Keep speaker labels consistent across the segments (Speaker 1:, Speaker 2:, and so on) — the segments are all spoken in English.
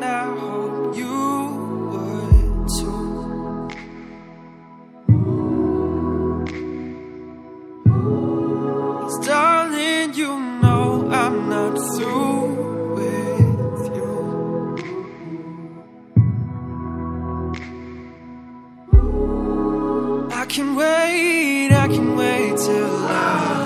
Speaker 1: and I hope you would too. Cause darling, you
Speaker 2: know I'm not through with you.
Speaker 1: I can wait, I can wait till I.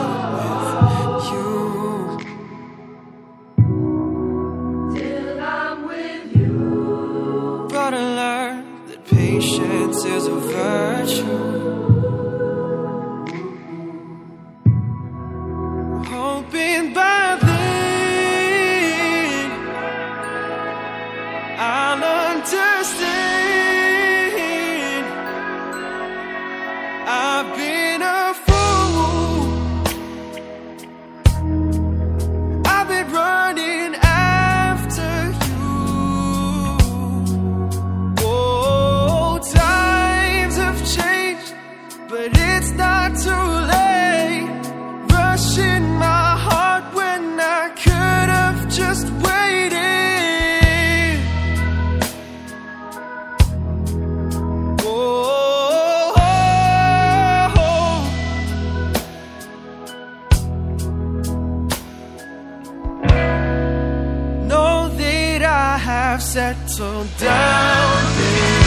Speaker 1: patience is a virtue. But it's not too late. Rushing my heart when I could have just waited. Oh, know that I have settled down.